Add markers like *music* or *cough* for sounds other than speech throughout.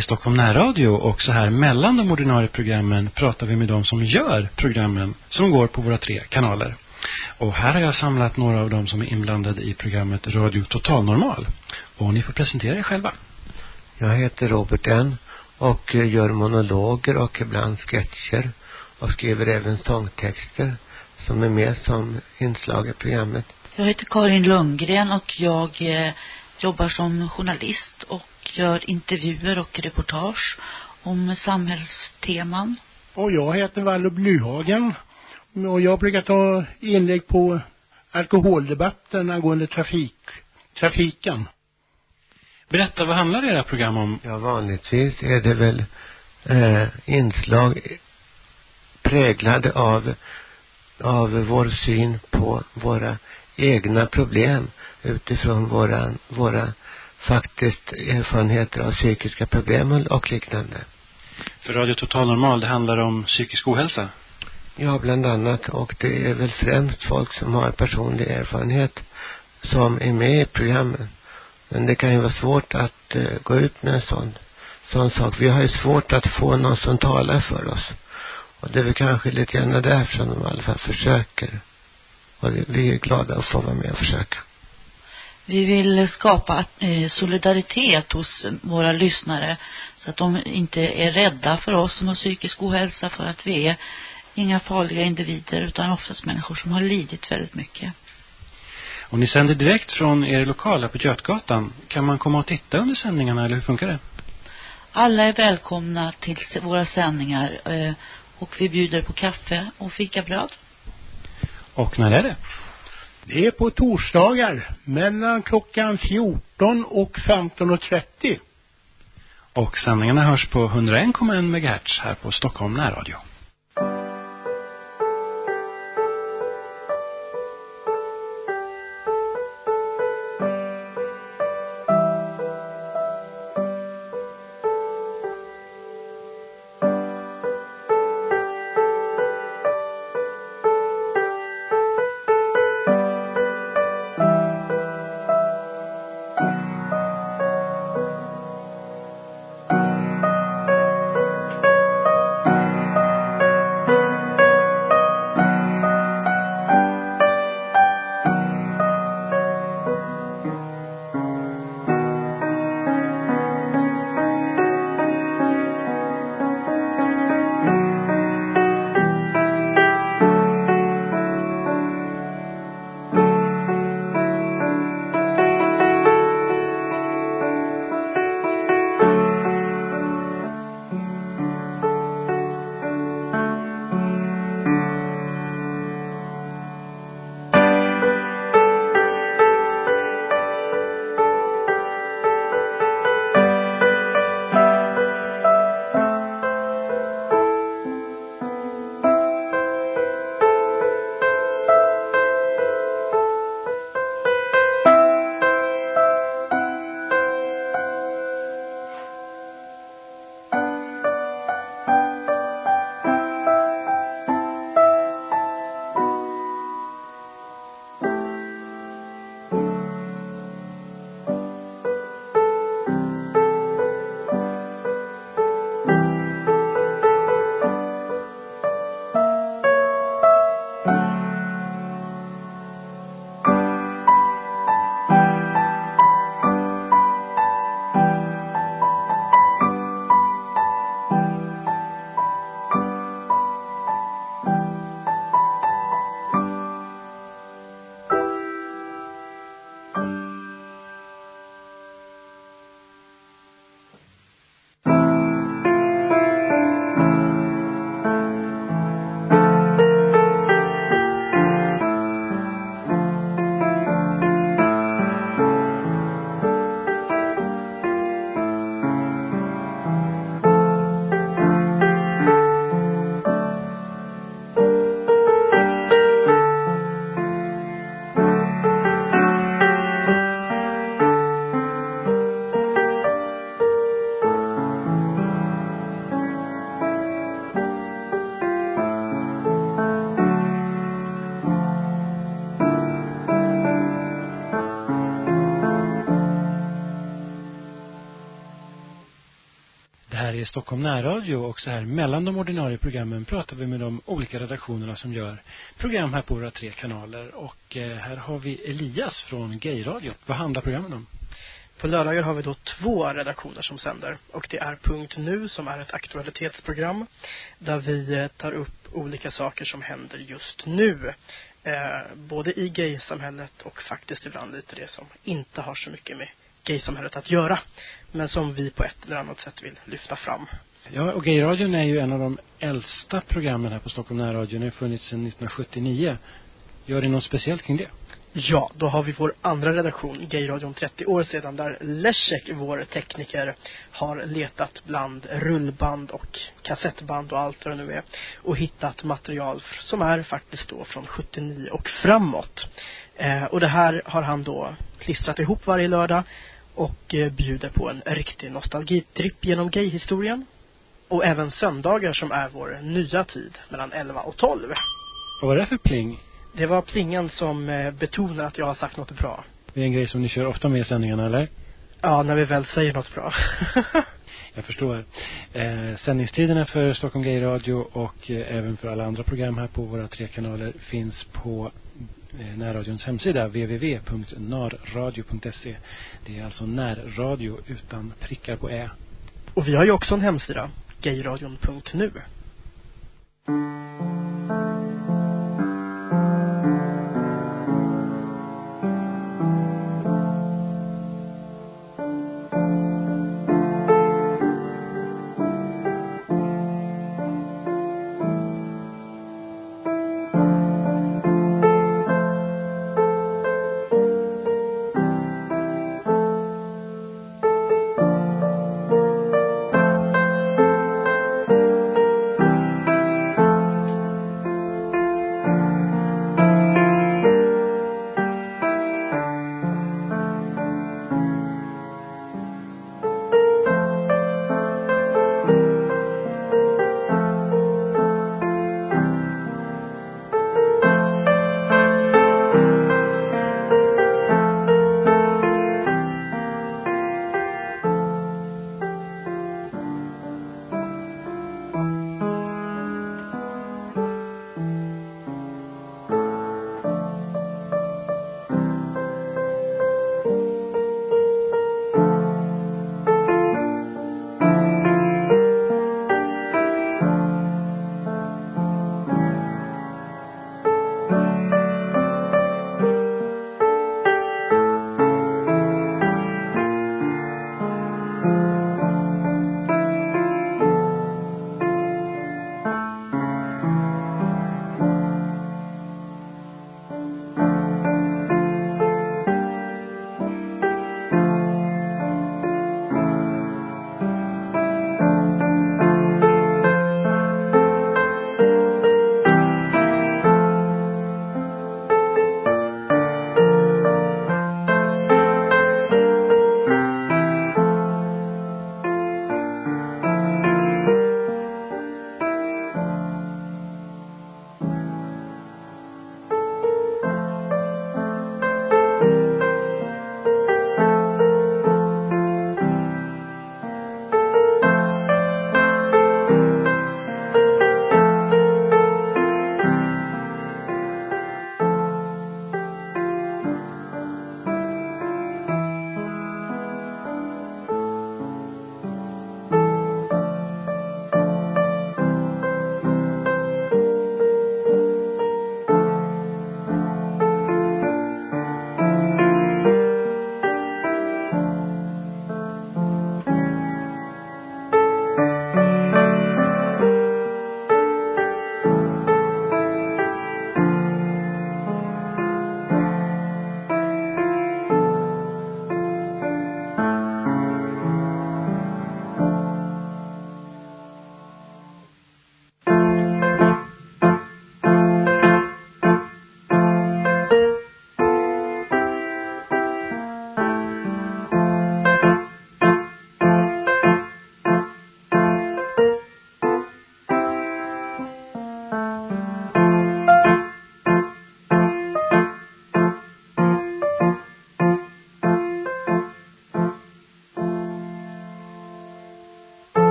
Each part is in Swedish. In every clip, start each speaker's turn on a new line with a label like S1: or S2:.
S1: är Stockholm närradio och så här mellan de ordinarie programmen pratar vi med de som gör programmen som går på våra tre kanaler. Och här har jag samlat några av dem som är inblandade i programmet Radio Total Normal. Och ni får presentera er själva.
S2: Jag heter Robert N och gör monologer och ibland sketcher och skriver även sångtexter som är med som inslag i programmet.
S3: Jag heter Karin Lundgren och jag eh, jobbar som journalist och gör intervjuer och reportage om samhällsteman.
S4: Och jag heter Vallo Blyhagen och jag brukar ta inlägg på alkoholdebatten angående trafik, trafiken.
S1: Berätta, vad handlar era program om?
S2: Ja, vanligtvis är det väl eh, inslag präglade av, av vår syn på våra egna problem utifrån våra, våra faktiskt erfarenheter av psykiska problem och liknande.
S1: För Radio Total Normal, det handlar om psykisk ohälsa?
S2: Ja, bland annat. Och det är väl främst folk som har personlig erfarenhet som är med i programmen. Men det kan ju vara svårt att uh, gå ut med en sån, sån sak. Vi har ju svårt att få någon som talar för oss. Och det är väl kanske lite grann därför som de i alla fall försöker. Och vi är glada att få vara med och försöka.
S3: Vi vill skapa eh, solidaritet hos våra lyssnare så att de inte är rädda för oss som har psykisk ohälsa för att vi är inga farliga individer utan oftast människor som har lidit väldigt mycket.
S1: Och ni sänder direkt från er lokala på Götgatan. Kan man komma och titta under sändningarna eller hur funkar det?
S3: Alla är välkomna till våra sändningar eh, och vi bjuder på kaffe och fikabröd.
S1: Och när är det?
S4: Det är på torsdagar mellan klockan 14 och 15.30.
S1: Och sändningarna hörs på 101,1 MHz här på Stockholm närradio. Stockholm närradio och så här mellan de ordinarie programmen pratar vi med de olika redaktionerna som gör program här på våra tre kanaler. Och eh, här har vi Elias från Gayradion. Vad handlar programmen om?
S5: På lördagar har vi då två redaktioner som sänder och det är Punkt Nu som är ett aktualitetsprogram där vi eh, tar upp olika saker som händer just nu. Eh, både i gaysamhället och faktiskt ibland lite det som inte har så mycket med gaysamhället att göra. Men som vi på ett eller annat sätt vill lyfta fram.
S1: Ja, och Gayradion är ju en av de äldsta programmen här på Stockholm närradio. Den har funnits sedan 1979. Gör ni något speciellt kring det?
S5: Ja, då har vi vår andra redaktion, Gayradion 30 år sedan, där Leszek, vår tekniker, har letat bland rullband och kassettband och allt vad det nu är och hittat material som är faktiskt då från 79 och framåt. Eh, och det här har han då klistrat ihop varje lördag och eh, bjuder på en riktig nostalgitripp genom gayhistorien. Och även söndagar som är vår nya tid mellan 11 och 12.
S1: Vad var det för pling?
S5: Det var plingen som eh, betonar att jag har sagt något bra.
S1: Det är en grej som ni kör ofta med i sändningarna, eller?
S5: Ja, när vi väl säger något bra. *laughs*
S1: Jag förstår. Eh, sändningstiderna för Stockholm Gay Radio och eh, även för alla andra program här på våra tre kanaler finns på Eh, närradions hemsida www.narradio.se. Det är alltså närradio utan prickar på ä.
S5: Och vi har ju också en hemsida, gayradion.nu.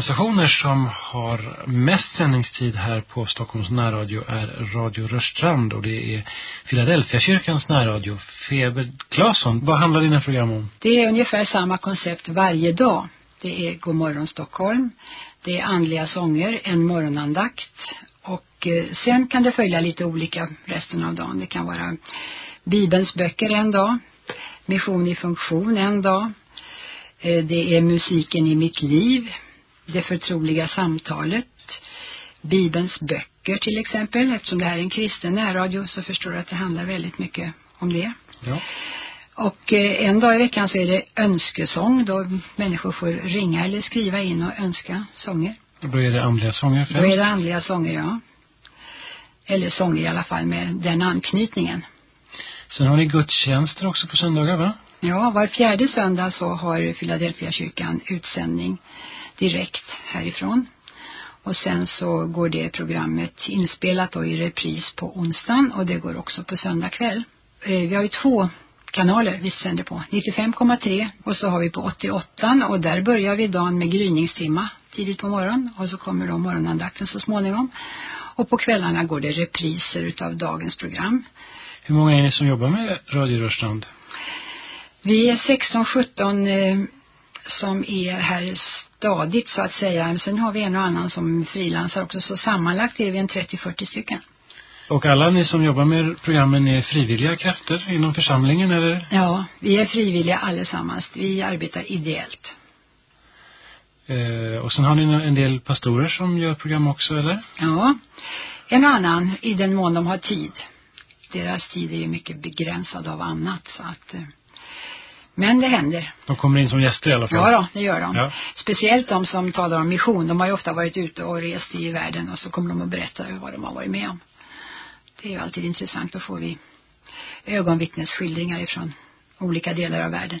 S1: organisationer som har mest sändningstid här på Stockholms närradio är Radio Rörstrand och det är Philadelphia kyrkans närradio. Feber Claesson, vad handlar dina program om?
S6: Det är ungefär samma koncept varje dag. Det är God morgon Stockholm, det är andliga sånger, en morgonandakt och eh, sen kan det följa lite olika resten av dagen. Det kan vara Bibelns böcker en dag, mission i funktion en dag, eh, det är musiken i mitt liv, det förtroliga samtalet, Bibelns böcker till exempel. Eftersom det här är en kristen närradio så förstår du att det handlar väldigt mycket om det.
S1: Ja.
S6: Och eh, en dag i veckan så är det önskesång då människor får ringa eller skriva in och önska sånger.
S1: Och då är det andliga sånger främst?
S6: Då är det andliga sånger, ja. Eller sånger i alla fall med den anknytningen.
S1: Sen har ni gudstjänster också på söndagar va?
S6: Ja, var fjärde söndag så har Philadelphia kyrkan utsändning direkt härifrån. Och sen så går det programmet inspelat då i repris på onsdagen och det går också på söndag kväll. Eh, vi har ju två kanaler vi sänder på. 95,3 och så har vi på 88 och där börjar vi dagen med gryningstimma tidigt på morgonen och så kommer då morgonandakten så småningom. Och på kvällarna går det repriser utav dagens program.
S1: Hur många är ni som jobbar med Radio Rörstrand?
S6: Vi är 16-17 eh, som är här stadigt så att säga. Men sen har vi en och annan som frilansar också. Så sammanlagt är vi en 30-40 stycken.
S1: Och alla ni som jobbar med programmen är frivilliga krafter inom församlingen eller?
S6: Ja, vi är frivilliga allesammans. Vi arbetar ideellt.
S1: Eh, och sen har ni en del pastorer som gör program också eller?
S6: Ja, en och annan i den mån de har tid. Deras tid är ju mycket begränsad av annat så att... Men det händer.
S1: De kommer in som gäster i alla fall?
S6: Ja då, det gör de.
S1: Ja.
S6: Speciellt de som talar om mission. De har ju ofta varit ute och rest i världen och så kommer de att berätta vad de har varit med om. Det är ju alltid intressant att få vi ögonvittnesskildringar ifrån olika delar av världen.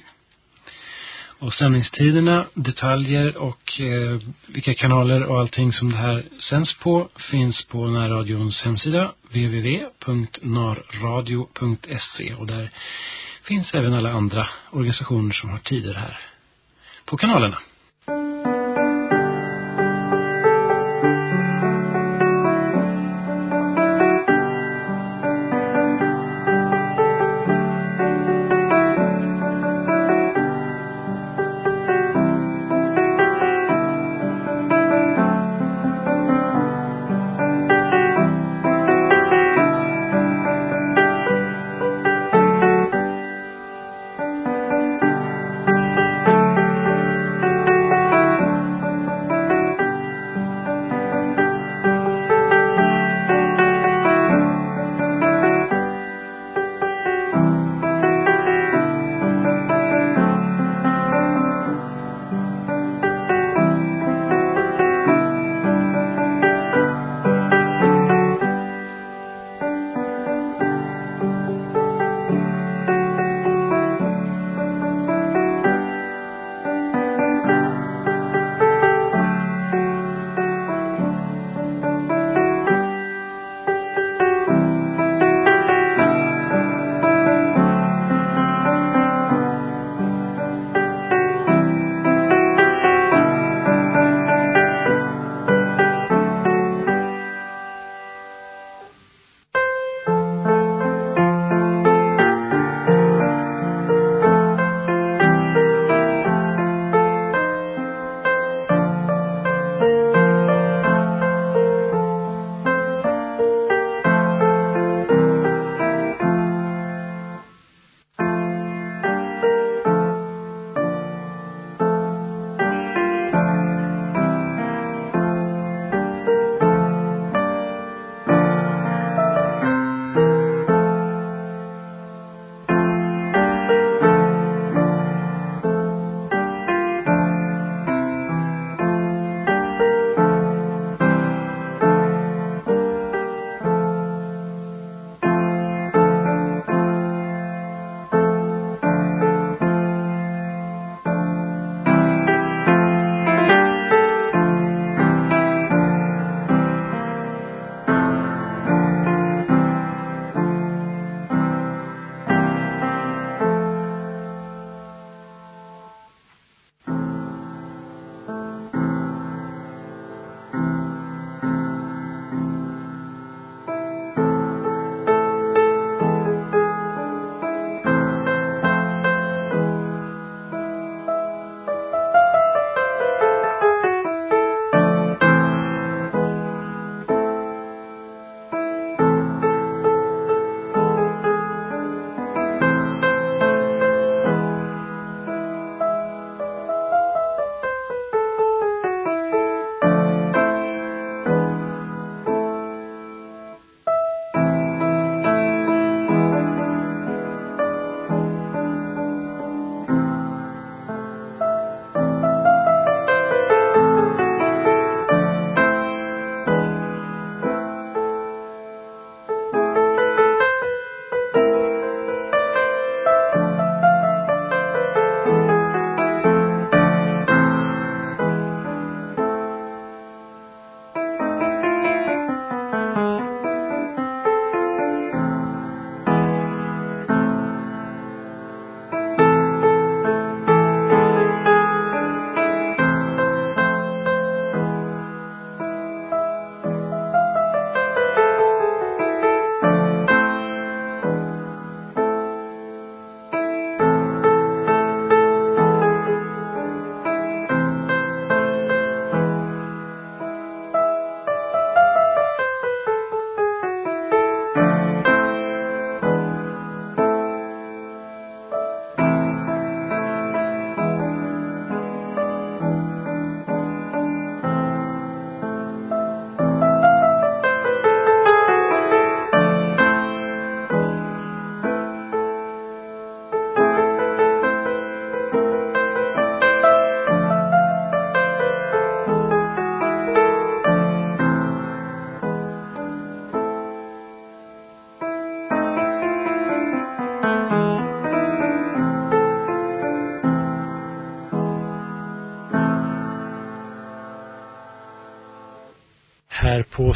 S1: Och sändningstiderna, detaljer och eh, vilka kanaler och allting som det här sänds på finns på närradions hemsida www.narradio.se och där finns även alla andra organisationer som har tider här på kanalerna.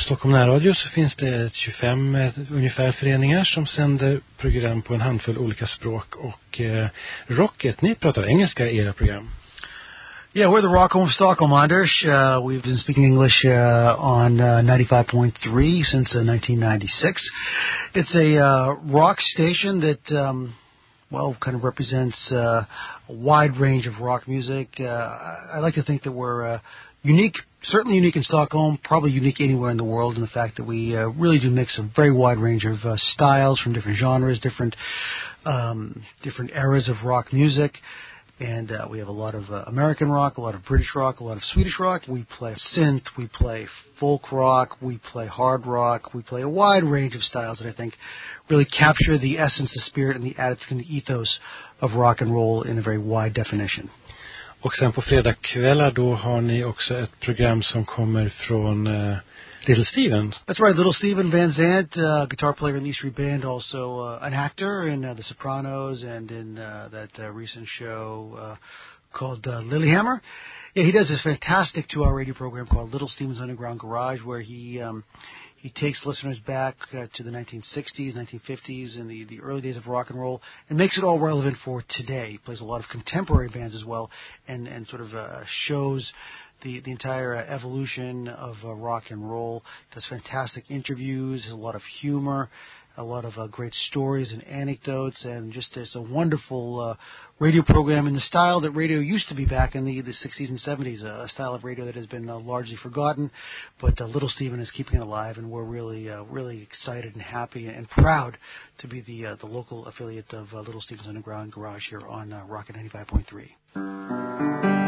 S1: Stockholm närradio så finns det 25 eh, ungefär föreningar som sänder program på en handfull olika språk och eh, Rocket, ni pratar engelska i era program.
S7: Yeah, we're the Rock Home Stockholm, Anders. Uh, we've been speaking English uh, on uh, 95.3 since uh, 1996. It's a uh, rock station that, um, well, kind of represents uh, a wide range of rock music. Uh, I like to think that we're uh, unique, certainly unique in Stockholm, probably unique anywhere in the world in the fact that we really do mix a very wide range of styles from different genres, different um, different eras of rock music and uh, we have a lot of uh, American rock, a lot of British rock, a lot of Swedish rock. We play synth, we play folk rock, we play hard rock, we play a wide range of styles that I think really capture the essence, the spirit, and the attitude and the ethos of rock and roll in a very wide definition.
S1: Och sen på fredagkvällar då har ni också ett program som kommer från uh Little Steven.
S7: That's right, Little Steven Van Zandt, uh, guitar player in the East Street Band, also uh, an actor in uh, The Sopranos and in uh, that uh, recent show uh, called uh, Lilyhammer. Yeah, he does this fantastic two-hour radio program called Little Steven's Underground Garage, where he um, he takes listeners back uh, to the 1960s, 1950s, and the, the early days of rock and roll, and makes it all relevant for today. He plays a lot of contemporary bands as well, and and sort of uh, shows the the entire uh, evolution of uh, rock and roll. Does fantastic interviews, has a lot of humor, a lot of uh, great stories and anecdotes, and just it's a wonderful uh, radio program in the style that radio used to be back in the the 60s and 70s. Uh, a style of radio that has been uh, largely forgotten, but uh, Little Steven is keeping it alive, and we're really uh, really excited and happy and proud to be the uh, the local affiliate of uh, Little Steven's Underground Garage here on uh, Rocket 95.3.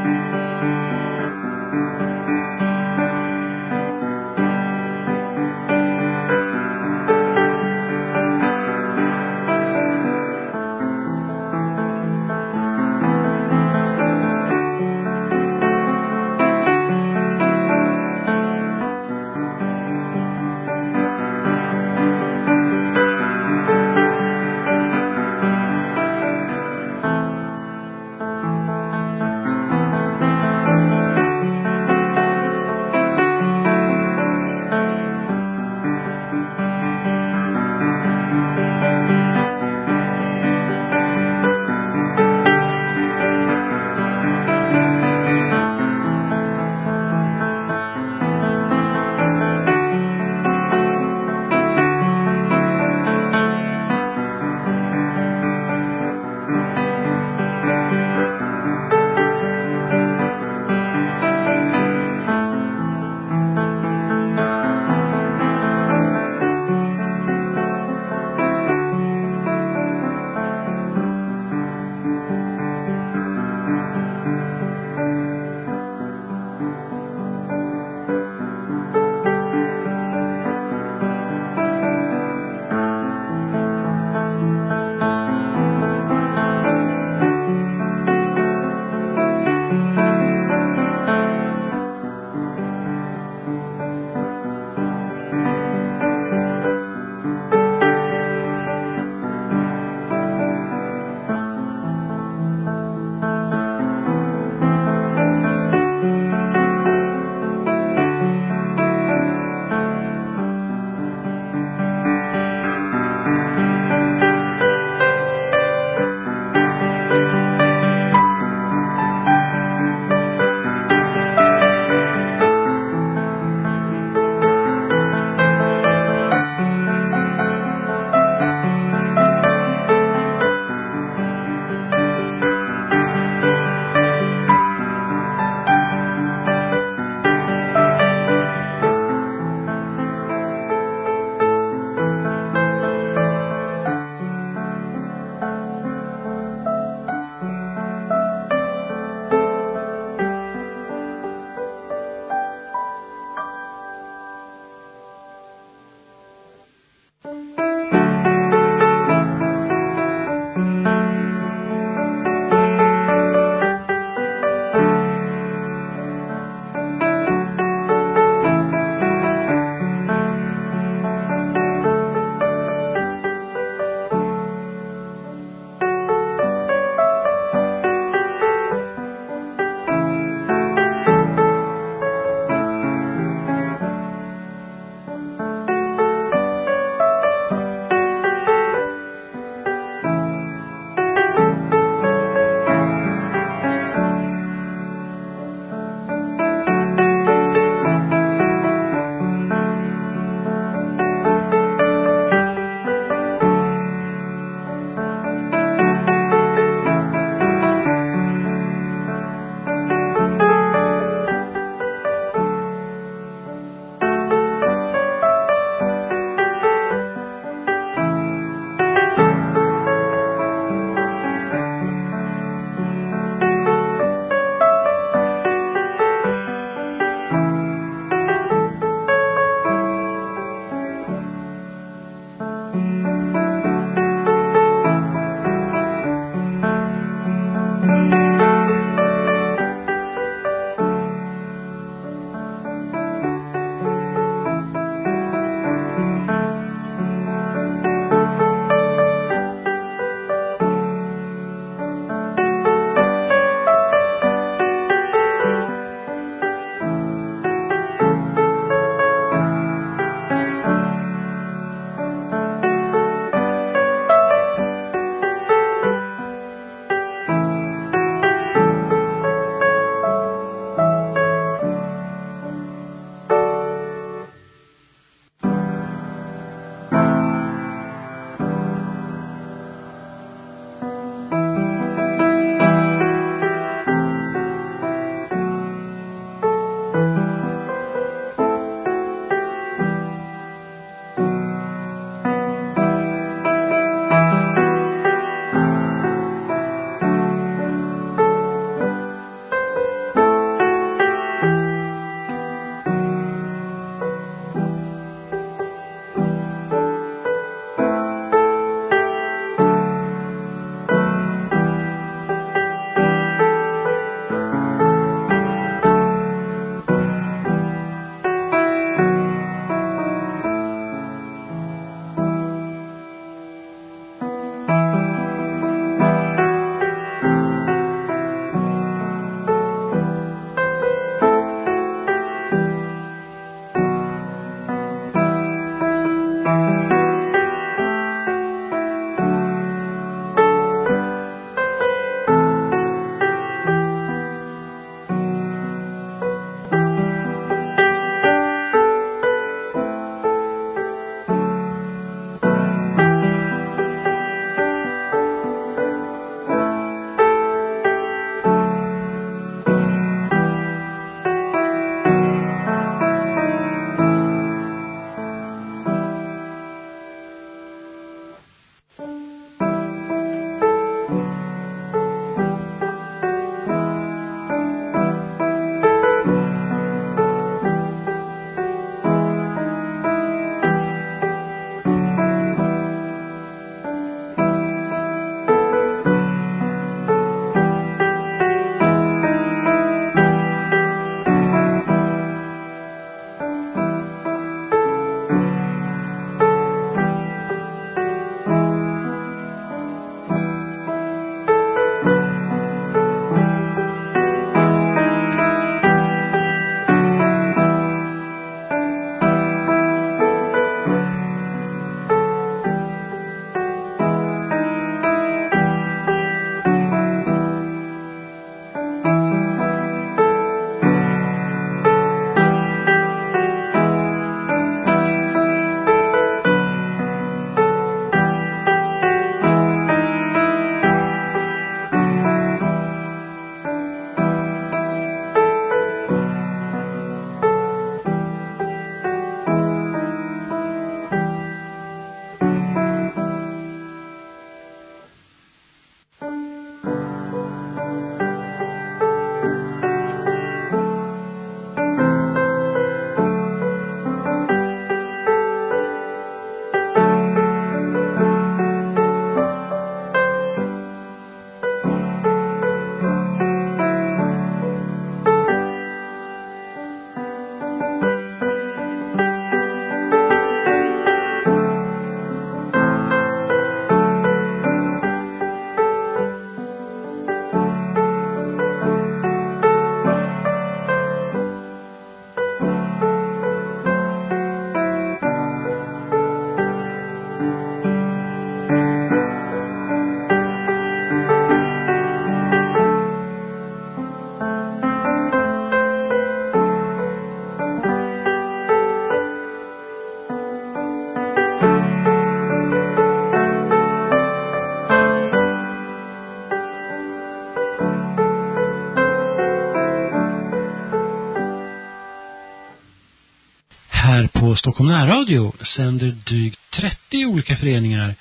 S1: Stockholm närradio sänder drygt 30 olika föreningar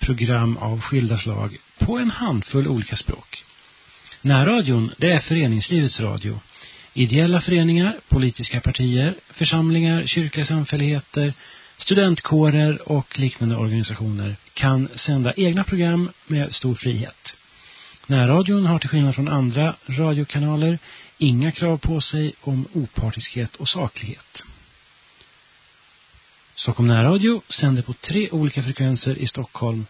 S1: program av skilda slag på en handfull olika språk. Närradion, det är föreningslivets radio. Ideella föreningar, politiska partier, församlingar, kyrkliga samfälligheter, studentkårer och liknande organisationer kan sända egna program med stor frihet. Närradion har till skillnad från andra radiokanaler inga krav på sig om opartiskhet och saklighet. Stockholm närradio sänder på tre olika frekvenser i Stockholm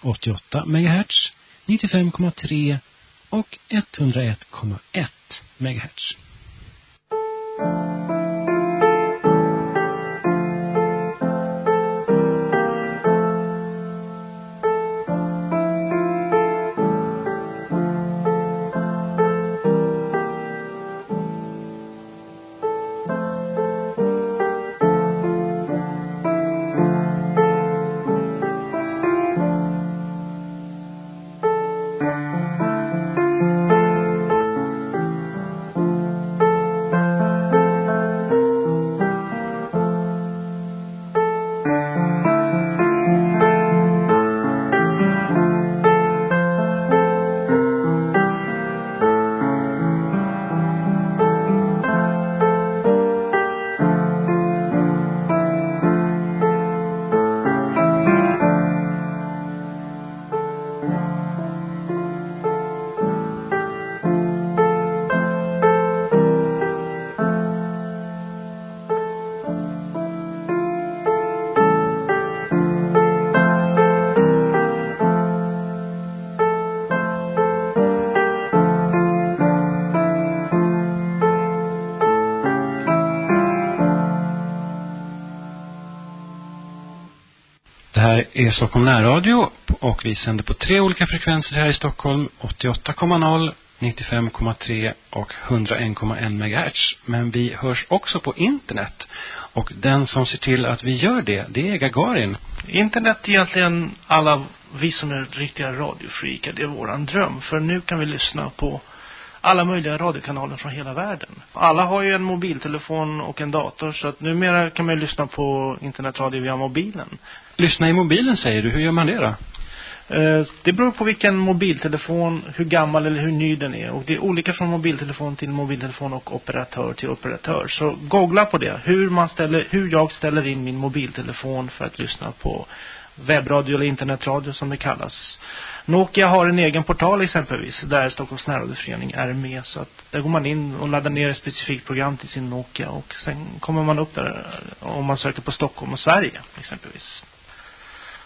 S1: 88 MHz, 95,3 och 101,1 MHz. Är Stockholm närradio och vi sänder på tre olika frekvenser här i Stockholm. 88,0, 95,3 och 101,1 MHz. Men vi hörs också på internet. Och den som ser till att vi gör det, det är Gagarin.
S8: Internet är egentligen alla vi som är riktiga radiofreakar, det är våran dröm. För nu kan vi lyssna på alla möjliga radiokanaler från hela världen. Alla har ju en mobiltelefon och en dator så att numera kan man ju lyssna på internetradio via mobilen.
S1: Lyssna i mobilen säger du, hur gör man det då?
S8: Eh, Det beror på vilken mobiltelefon, hur gammal eller hur ny den är. Och det är olika från mobiltelefon till mobiltelefon och operatör till operatör. Så googla på det. Hur man ställer, hur jag ställer in min mobiltelefon för att lyssna på webbradio eller internetradio som det kallas. Nokia har en egen portal exempelvis där Stockholms närradioförening är med så att där går man in och laddar ner ett specifikt program till sin Nokia och sen kommer man upp där om man söker på Stockholm och Sverige exempelvis.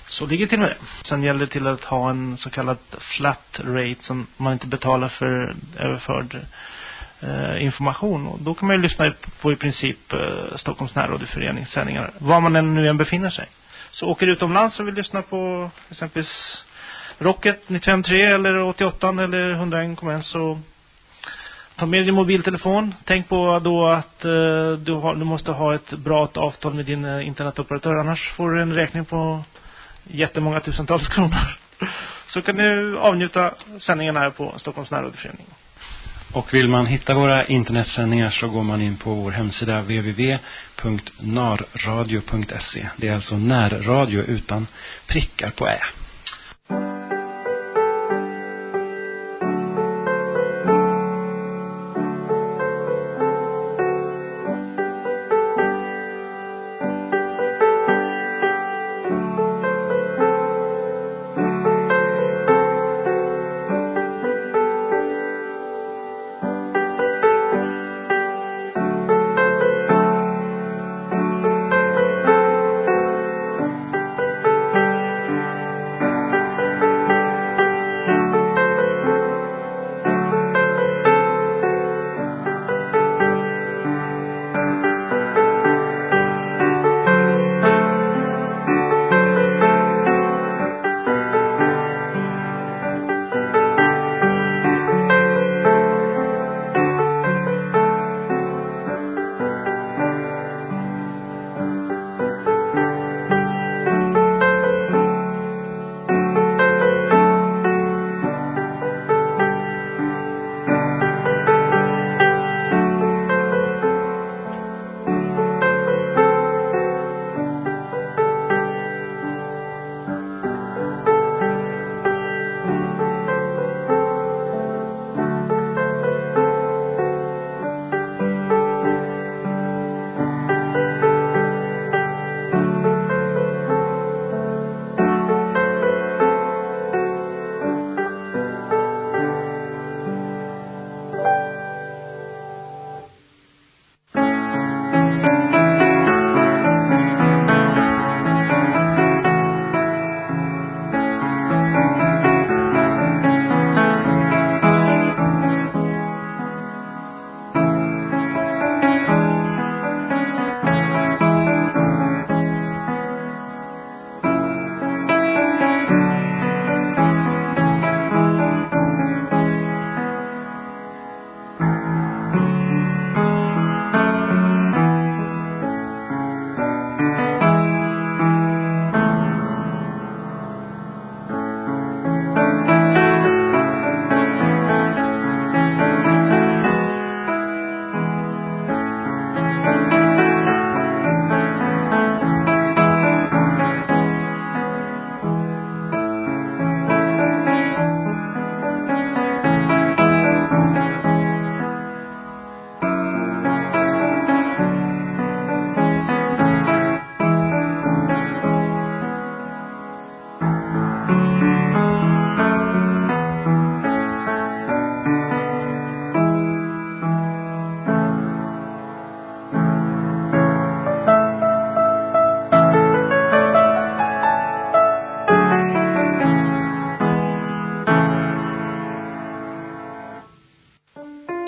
S8: Så ligger det till med det. Sen gäller det till att ha en så kallad flat rate som man inte betalar för överförd eh, information. Och då kan man ju lyssna på i princip eh, Stockholms närradioförenings sändningar. Var man än nu än befinner sig. Så åker du utomlands och vill lyssna på exempelvis Rocket 95.3 eller 88 eller 101.1 så ta med din mobiltelefon. Tänk på då att eh, du, har, du måste ha ett bra avtal med din eh, internetoperatör. Annars får du en räkning på jättemånga tusentals *laughs* kronor. Så kan du avnjuta sändningarna här på Stockholms närradioförening.
S1: Och vill man hitta våra internetsändningar så går man in på vår hemsida www.narradio.se. Det är alltså närradio utan prickar på ä.